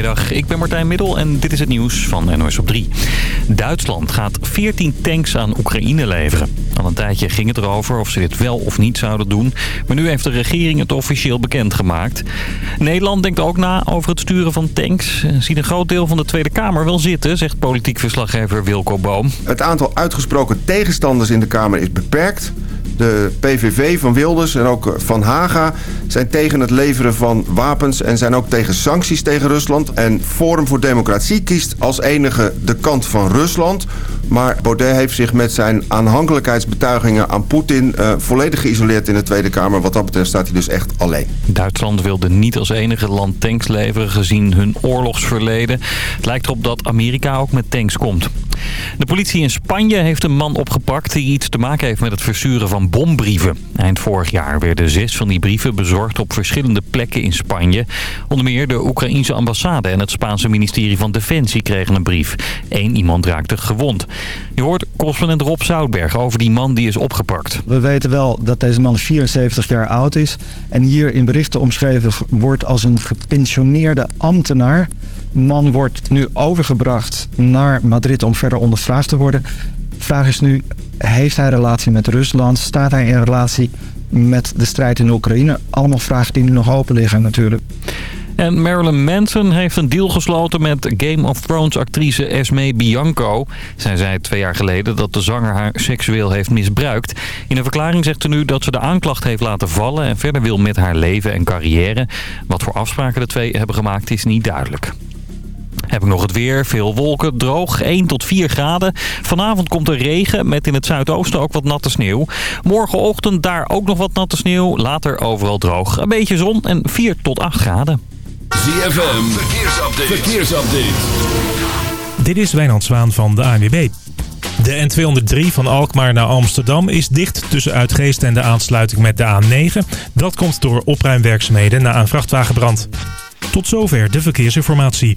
Goedemiddag, ik ben Martijn Middel en dit is het nieuws van NOS op 3. Duitsland gaat 14 tanks aan Oekraïne leveren. Al een tijdje ging het erover of ze dit wel of niet zouden doen. Maar nu heeft de regering het officieel bekendgemaakt. Nederland denkt ook na over het sturen van tanks. Ziet een groot deel van de Tweede Kamer wel zitten, zegt politiek verslaggever Wilco Boom. Het aantal uitgesproken tegenstanders in de Kamer is beperkt. De PVV van Wilders en ook van Haga zijn tegen het leveren van wapens... en zijn ook tegen sancties tegen Rusland. En Forum voor Democratie kiest als enige de kant van Rusland. Maar Baudet heeft zich met zijn aanhankelijkheidsbetuigingen aan Poetin... Uh, volledig geïsoleerd in de Tweede Kamer. Wat dat betreft staat hij dus echt alleen. Duitsland wilde niet als enige land tanks leveren gezien hun oorlogsverleden. Het lijkt erop dat Amerika ook met tanks komt. De politie in Spanje heeft een man opgepakt die iets te maken heeft met het versturen van bombrieven. Eind vorig jaar werden zes van die brieven bezorgd op verschillende plekken in Spanje. Onder meer de Oekraïense ambassade en het Spaanse ministerie van Defensie kregen een brief. Eén iemand raakte gewond. Je hoort correspondent Rob Zoutberg over die man die is opgepakt. We weten wel dat deze man 74 jaar oud is. En hier in berichten omschreven wordt als een gepensioneerde ambtenaar. Man wordt nu overgebracht naar Madrid om verder ondervraagd te worden. De vraag is nu, heeft hij relatie met Rusland? Staat hij in relatie met de strijd in Oekraïne? Allemaal vragen die nu nog open liggen natuurlijk. En Marilyn Manson heeft een deal gesloten met Game of Thrones actrice Esme Bianco. Zij zei twee jaar geleden dat de zanger haar seksueel heeft misbruikt. In een verklaring zegt ze nu dat ze de aanklacht heeft laten vallen... en verder wil met haar leven en carrière. Wat voor afspraken de twee hebben gemaakt is niet duidelijk. Heb ik nog het weer. Veel wolken, droog, 1 tot 4 graden. Vanavond komt er regen met in het zuidoosten ook wat natte sneeuw. Morgenochtend daar ook nog wat natte sneeuw. Later overal droog. Een beetje zon en 4 tot 8 graden. ZFM, verkeersupdate. verkeersupdate. Dit is Wijnand Zwaan van de ANWB. De N203 van Alkmaar naar Amsterdam is dicht tussen Uitgeest en de aansluiting met de A9. Dat komt door opruimwerkzaamheden na een vrachtwagenbrand. Tot zover de verkeersinformatie.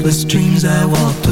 Restless dreams I walked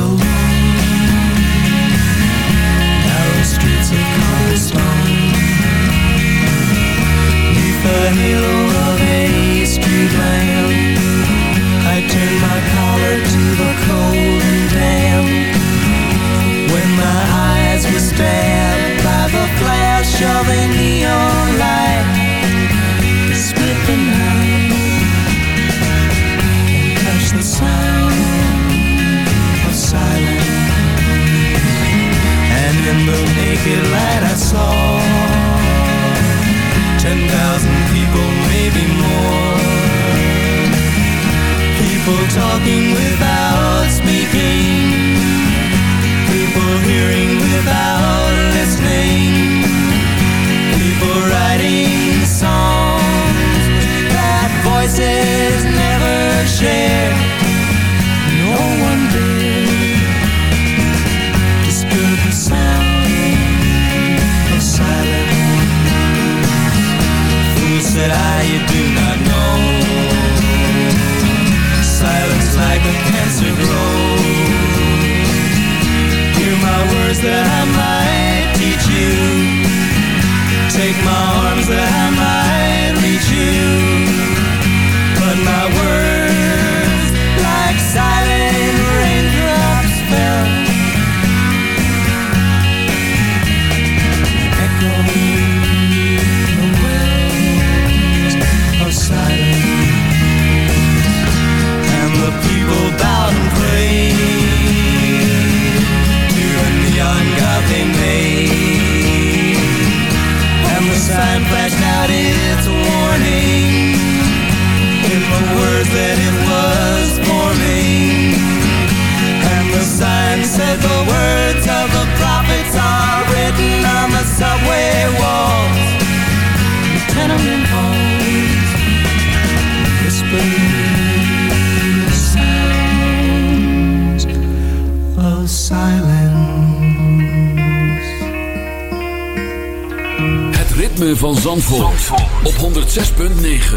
106.9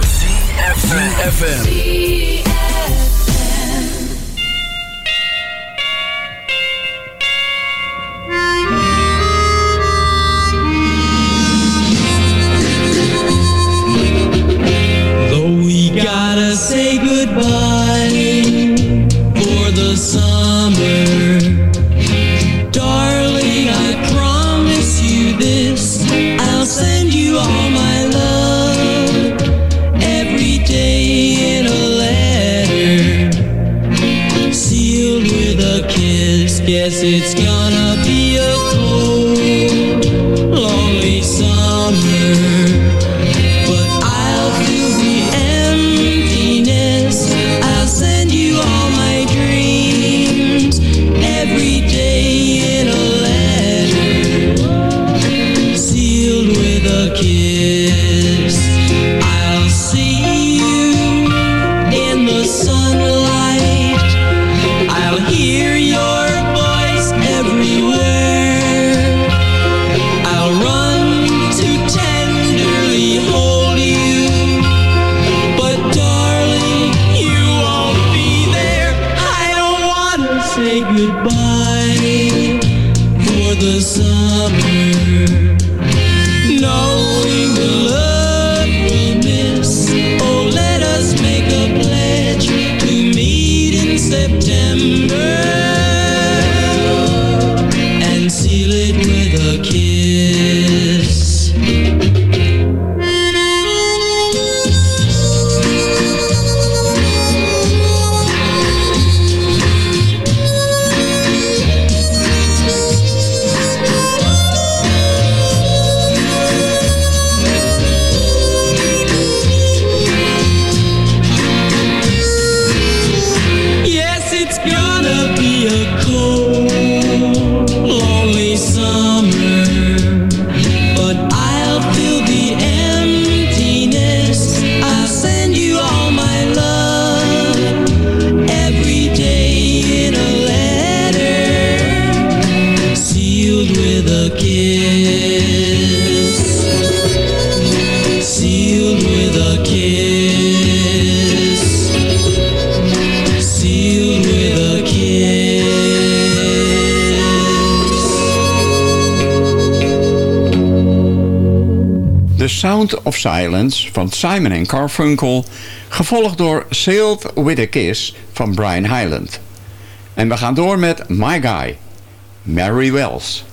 FM. Van Simon Carfunkel... gevolgd door Sailed with a Kiss van Brian Hyland. En we gaan door met My Guy, Mary Wells...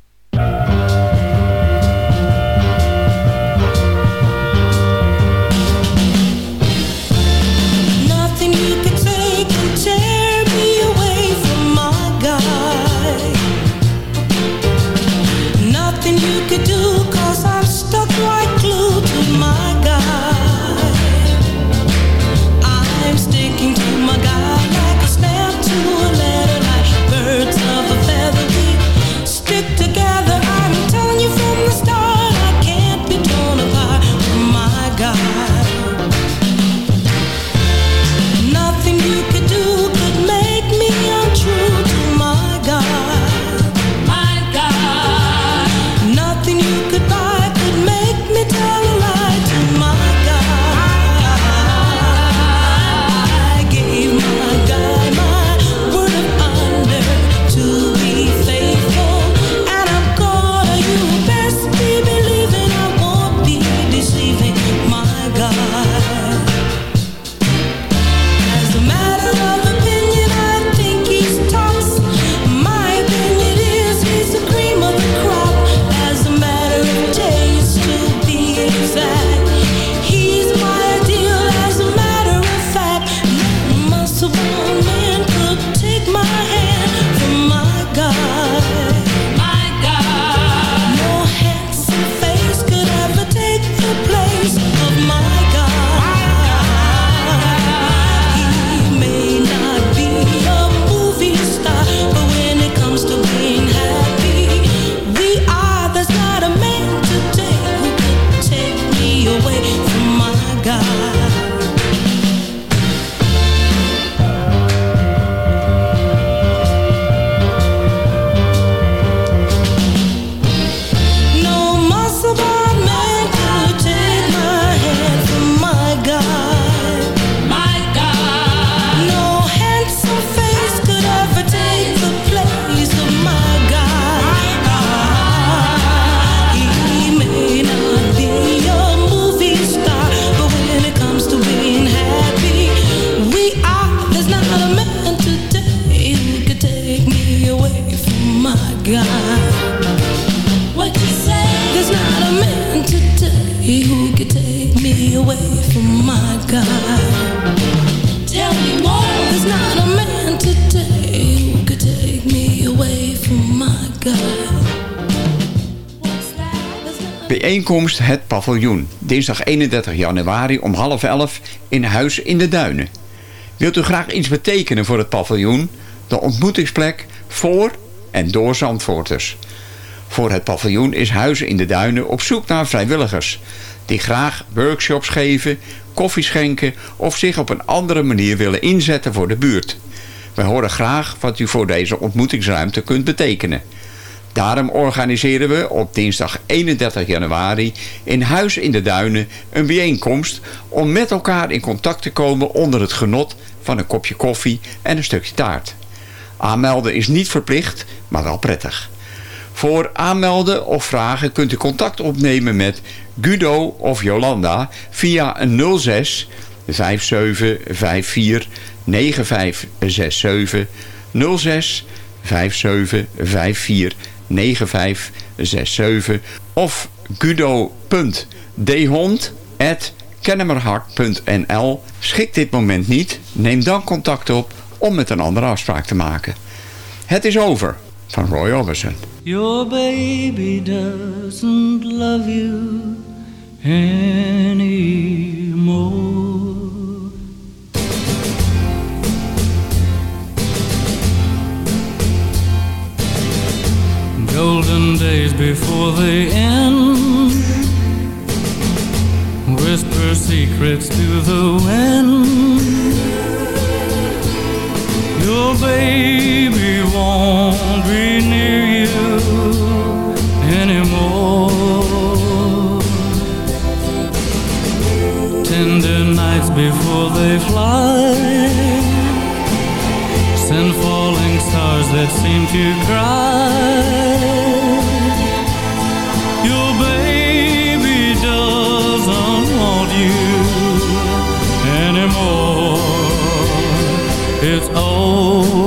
Paviljoen. Dinsdag 31 januari om half elf in Huis in de Duinen. Wilt u graag iets betekenen voor het paviljoen? De ontmoetingsplek voor en door Zandvoorters. Voor het paviljoen is Huis in de Duinen op zoek naar vrijwilligers... die graag workshops geven, koffie schenken... of zich op een andere manier willen inzetten voor de buurt. Wij horen graag wat u voor deze ontmoetingsruimte kunt betekenen. Daarom organiseren we op dinsdag 31 januari in Huis in de Duinen een bijeenkomst om met elkaar in contact te komen onder het genot van een kopje koffie en een stukje taart. Aanmelden is niet verplicht, maar wel prettig. Voor aanmelden of vragen kunt u contact opnemen met Guido of Jolanda via een 06 5754 9567 06 5754 9567 of guido.dhond.kennemerhart.nl Schikt dit moment niet? Neem dan contact op om met een andere afspraak te maken. Het is over van Roy Orbison. Your baby doesn't love you anymore. Days before they end. Whisper secrets to the wind. Your baby won't be near you anymore. Tender nights before they fly. Send falling stars that seem to cry. It's over.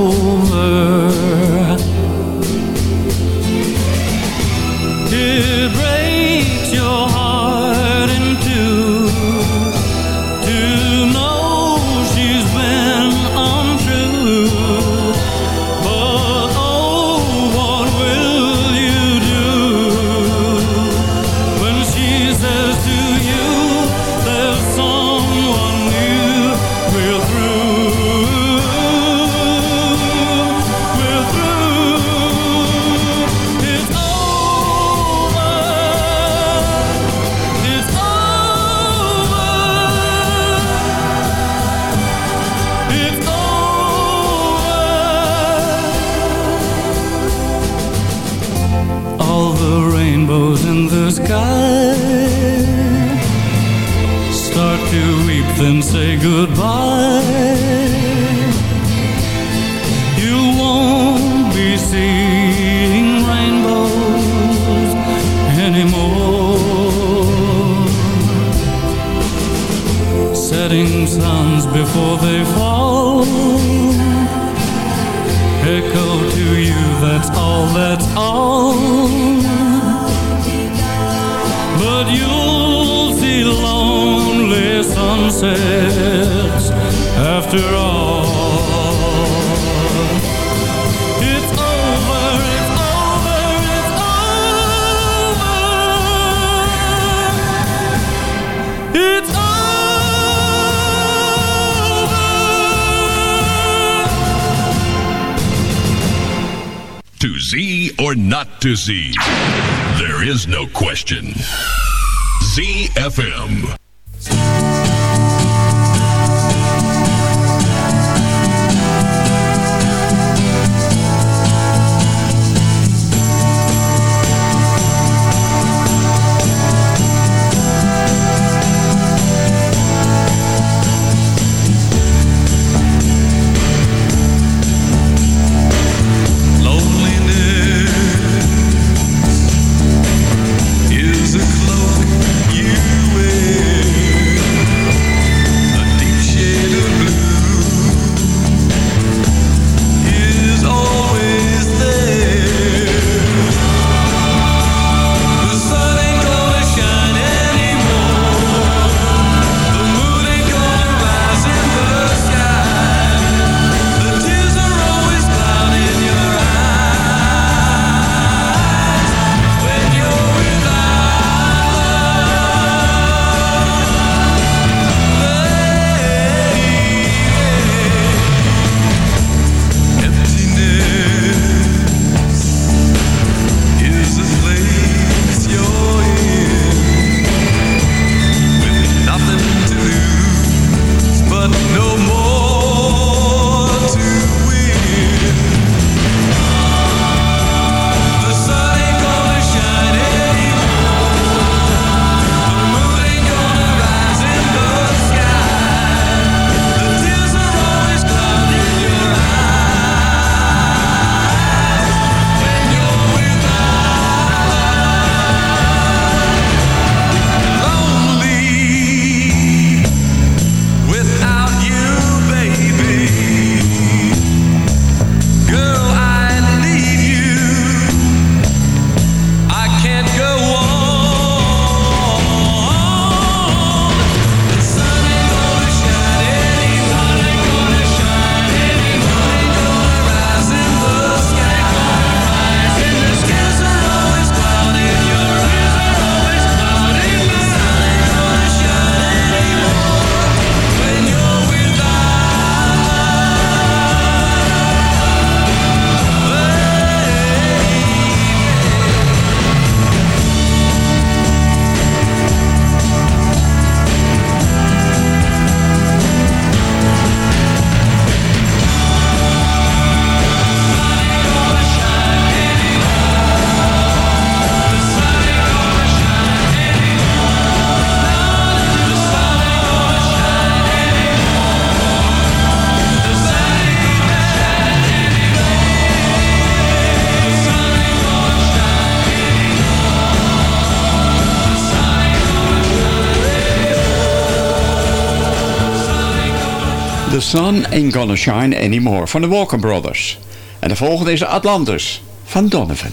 Then say goodbye. You won't be seeing rainbows anymore. Setting suns before they fall echo to you, that's all, that's all. After all. It's over, it's over, it's over. It's To Z or not to Z? There is no question. ZFM. Sun Ain't Gonna Shine Anymore van de Walker Brothers. En de volgende is Atlantis van Donovan.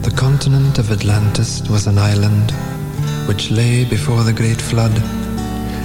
The continent of Atlantis was an island which lay before the great flood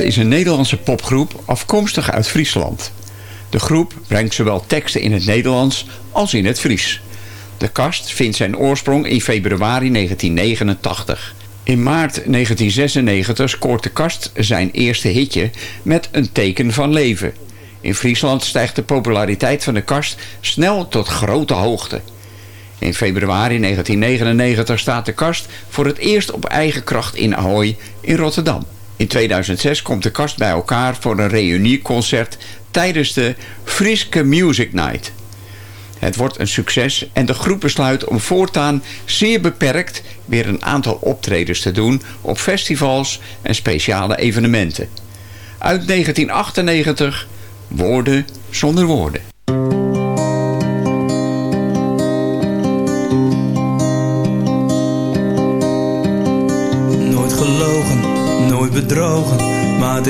Is een Nederlandse popgroep afkomstig uit Friesland. De groep brengt zowel teksten in het Nederlands als in het Fries. De Kast vindt zijn oorsprong in februari 1989. In maart 1996 scoort de Kast zijn eerste hitje met een teken van leven. In Friesland stijgt de populariteit van de Kast snel tot grote hoogte. In februari 1999 staat de Kast voor het eerst op eigen kracht in Ahoy in Rotterdam. In 2006 komt de Kast bij elkaar voor een reunieconcert tijdens de Friske Music Night. Het wordt een succes en de groep besluit om voortaan zeer beperkt weer een aantal optredens te doen op festivals en speciale evenementen. Uit 1998 Woorden zonder woorden.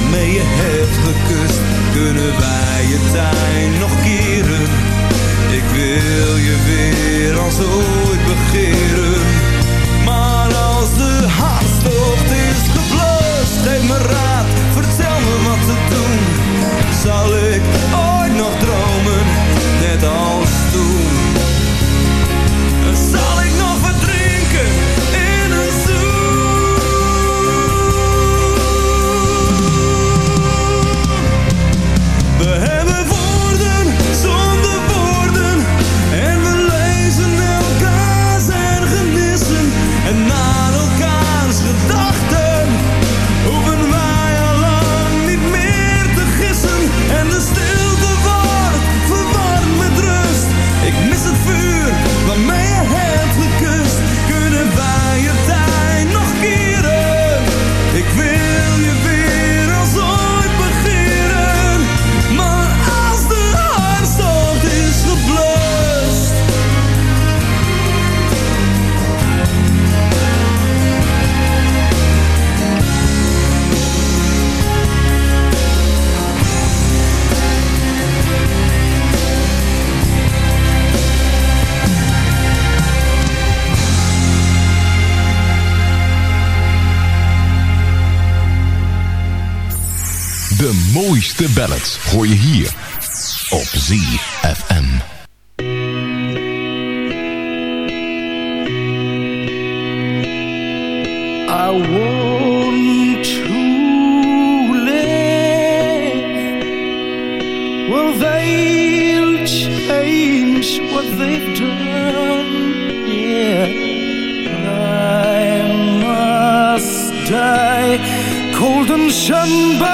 waarmee je hebt gekust. Kunnen wij je tijd nog keren? Ik wil je weer als ooit begeren. Maar als de hartstocht is geblust, geef me raad, vertel me wat te doen. Zal ik ooit nog dromen, net als toen? Ballads hoor je hier op ZFM. I want to live. Well, they'll change what they've done. Yeah, I must die, cold and shunned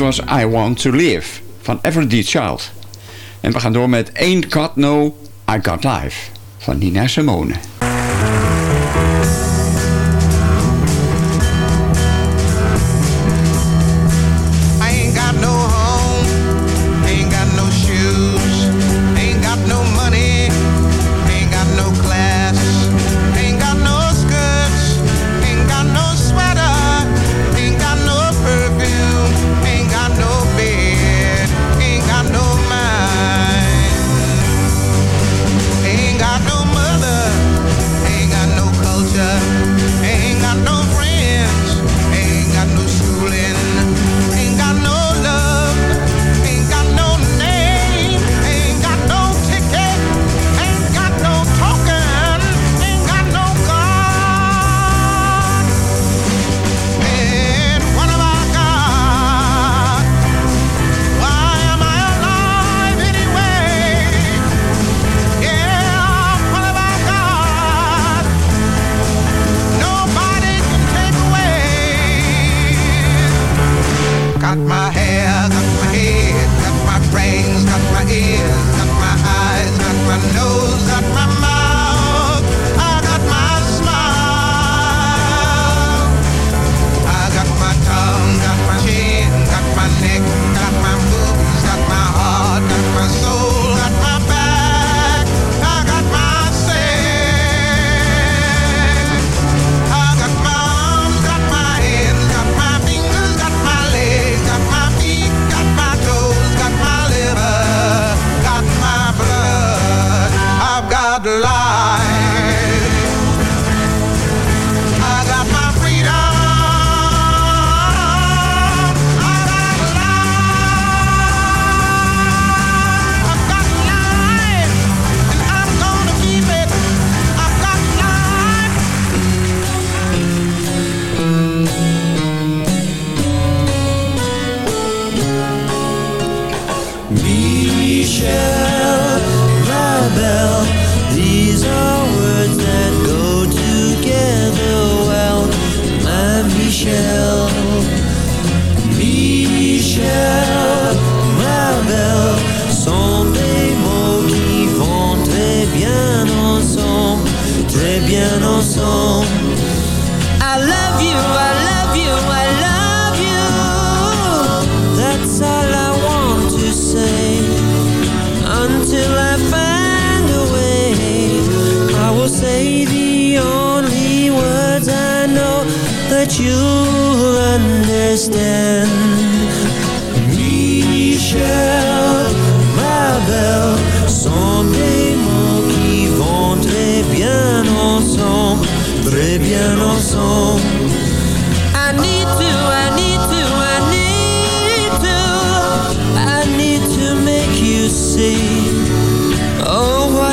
was I Want To Live van Everdeed Child. En we gaan door met Ain't Got No, I Got Life van Nina Simone.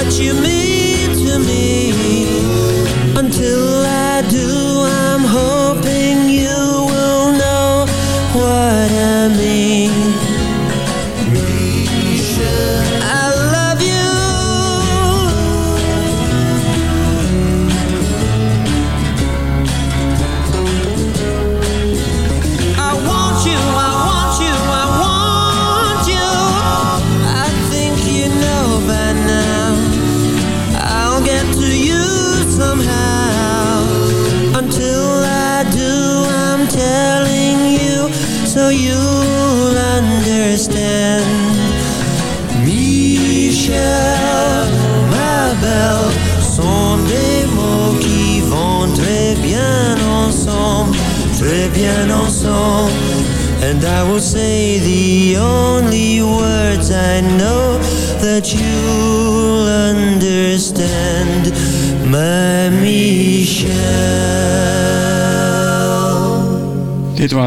What you mean to me.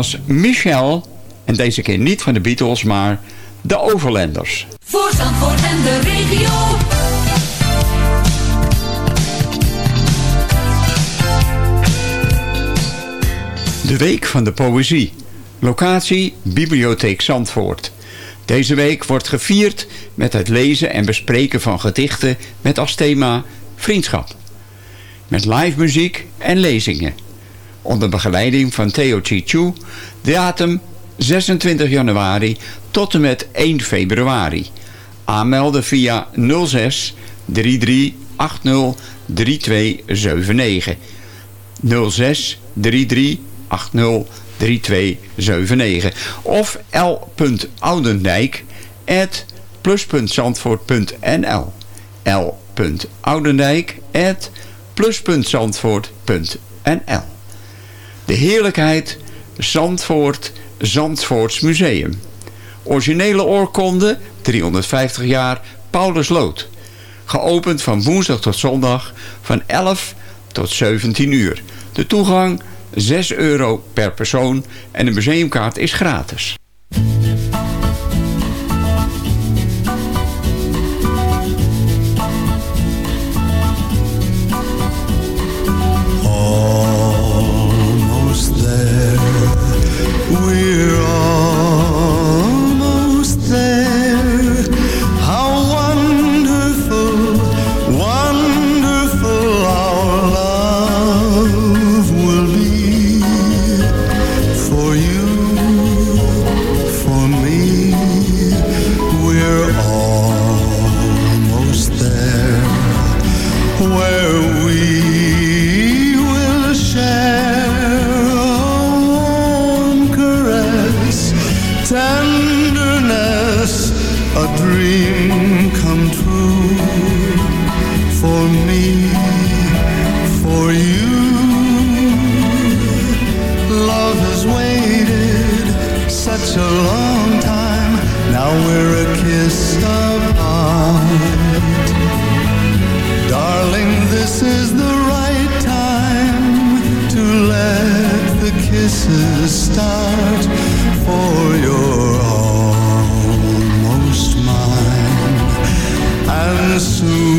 Was Michel. En deze keer niet van de Beatles, maar de Overlanders. Voor Zandvoort en de regio. De Week van de Poëzie. Locatie Bibliotheek Zandvoort. Deze week wordt gevierd met het lezen en bespreken van gedichten met als thema vriendschap. Met live muziek en lezingen. Onder begeleiding van Theo Chichu. Datum 26 januari tot en met 1 februari. Aanmelden via 06 3380 3279. 06 3380 3279 of l.oudendijk at plus.zandvoort.nl l.oudendijk De heerlijkheid Zandvoort Zandvoorts Museum. Originele oorkonde 350 jaar Paulus Lood. Geopend van woensdag tot zondag van 11 tot 17 uur. De toegang 6 euro per persoon en de museumkaart is gratis. Soon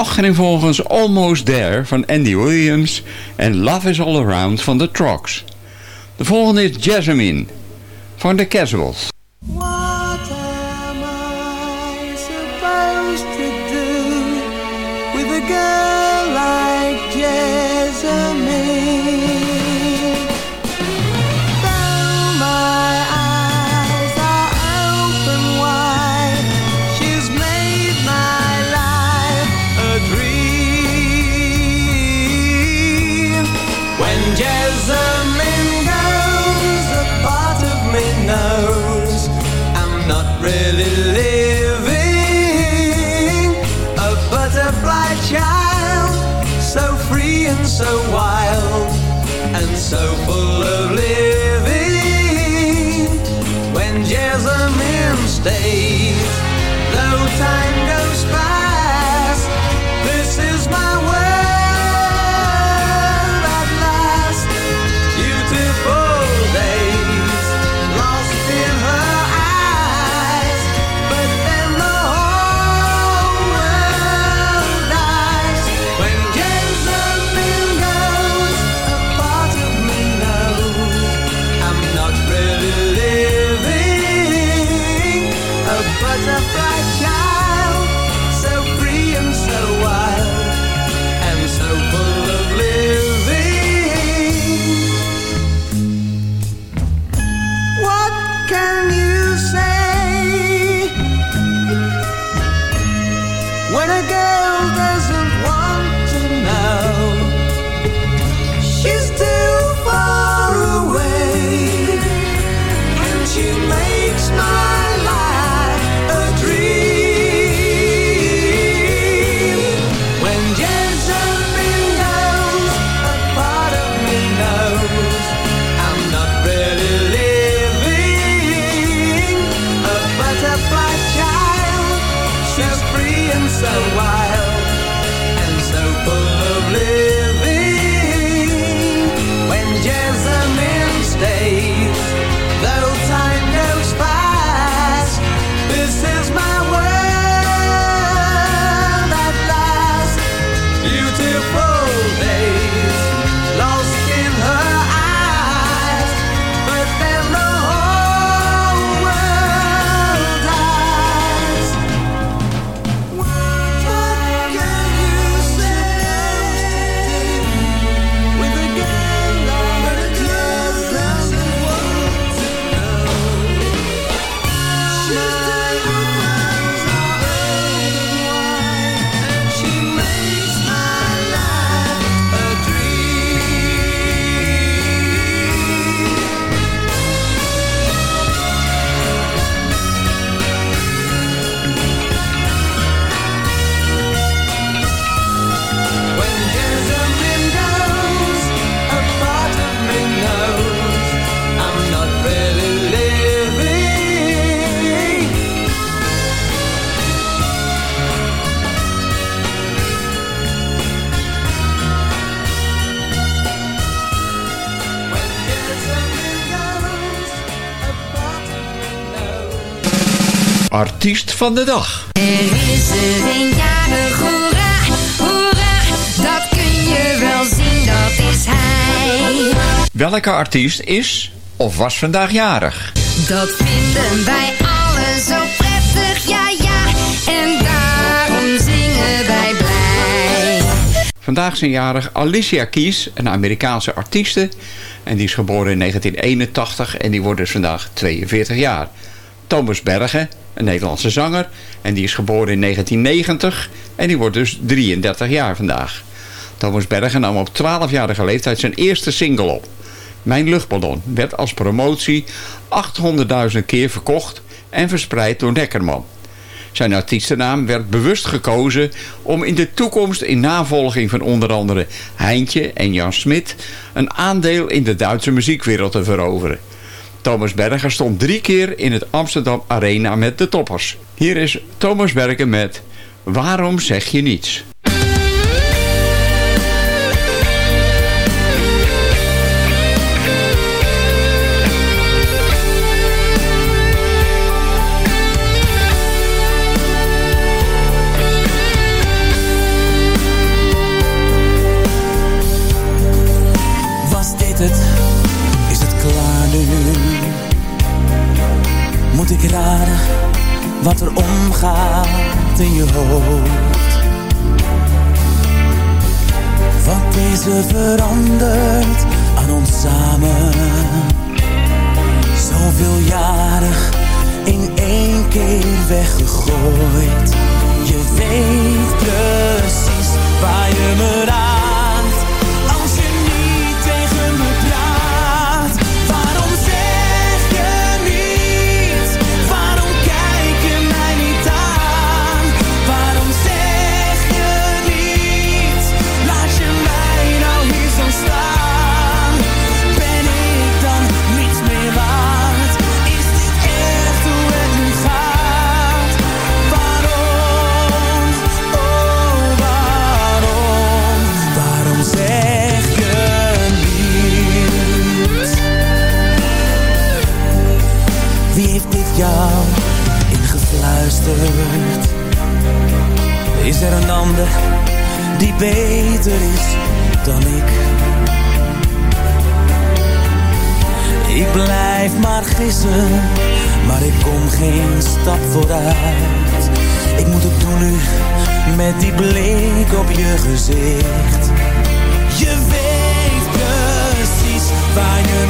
Dit waren achtereenvolgens Almost There van Andy Williams en Love is All Around van The Trogs. De volgende is Jasmine van The Casuals. Artiest van de dag. Er is er een jarig, hoera, hoera, dat kun je wel zien, dat is hij. Welke artiest is of was vandaag jarig? Dat vinden wij allen zo prettig, ja ja, en daarom zingen wij blij. Vandaag zijn jarig Alicia Keys, een Amerikaanse artieste. En die is geboren in 1981 en die wordt dus vandaag 42 jaar. Thomas Bergen, een Nederlandse zanger. En die is geboren in 1990 en die wordt dus 33 jaar vandaag. Thomas Bergen nam op 12-jarige leeftijd zijn eerste single op. Mijn luchtballon werd als promotie 800.000 keer verkocht en verspreid door Neckerman. Zijn artiestennaam werd bewust gekozen om in de toekomst in navolging van onder andere Heintje en Jan Smit een aandeel in de Duitse muziekwereld te veroveren. Thomas Berger stond drie keer in het Amsterdam Arena met de toppers. Hier is Thomas Berger met Waarom zeg je niets? Wat er omgaat in je hoofd. Wat is er veranderd aan ons samen? Zoveeljarig in één keer weggegooid. Je weet precies waar je me raakt. Is er een ander die beter is dan ik? Ik blijf maar gissen, maar ik kom geen stap vooruit. Ik moet het doen nu, met die blik op je gezicht. Je weet precies waar je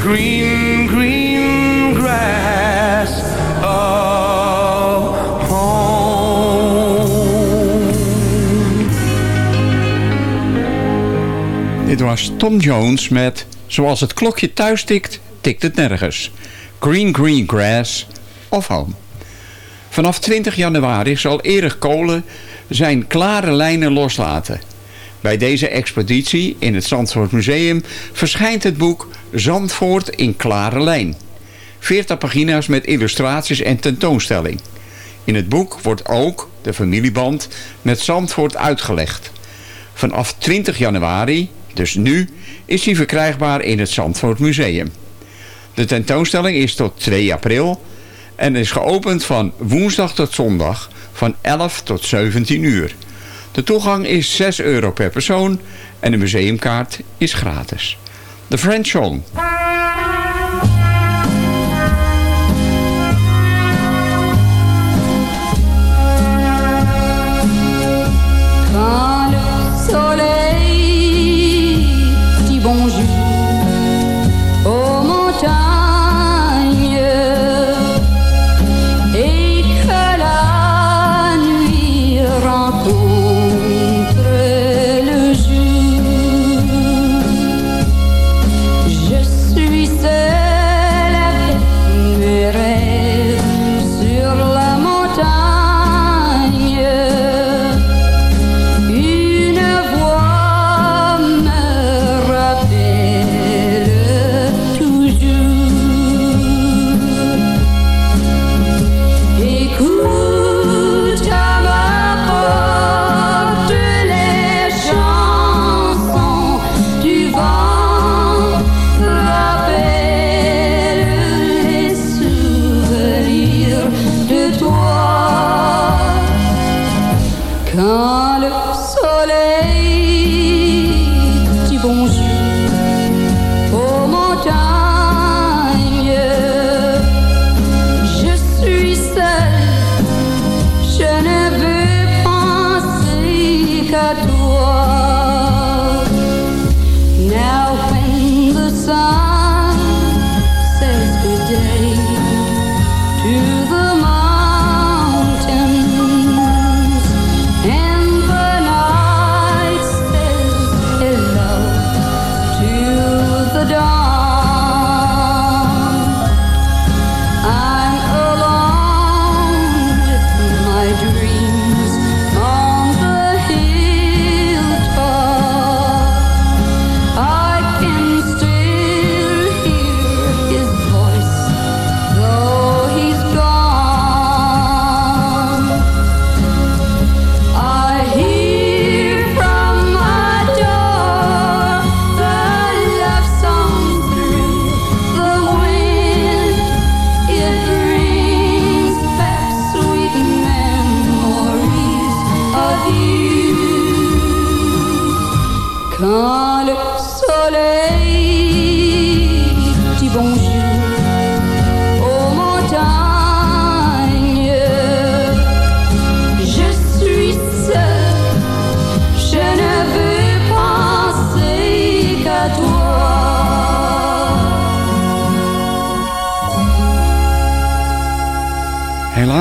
green, green grass of Dit was Tom Jones met Zoals het klokje thuis tikt, tikt het nergens. Green Green Grass of Home. Vanaf 20 januari zal Erik Kolen zijn klare lijnen loslaten. Bij deze expeditie in het Zandvoort Museum verschijnt het boek Zandvoort in klare lijn. 40 pagina's met illustraties en tentoonstelling. In het boek wordt ook de familieband met Zandvoort uitgelegd. Vanaf 20 januari, dus nu, is hij verkrijgbaar in het Zandvoort Museum. De tentoonstelling is tot 2 april en is geopend van woensdag tot zondag van 11 tot 17 uur. De toegang is 6 euro per persoon en de museumkaart is gratis. The French Song.